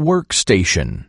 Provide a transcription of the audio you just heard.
Workstation.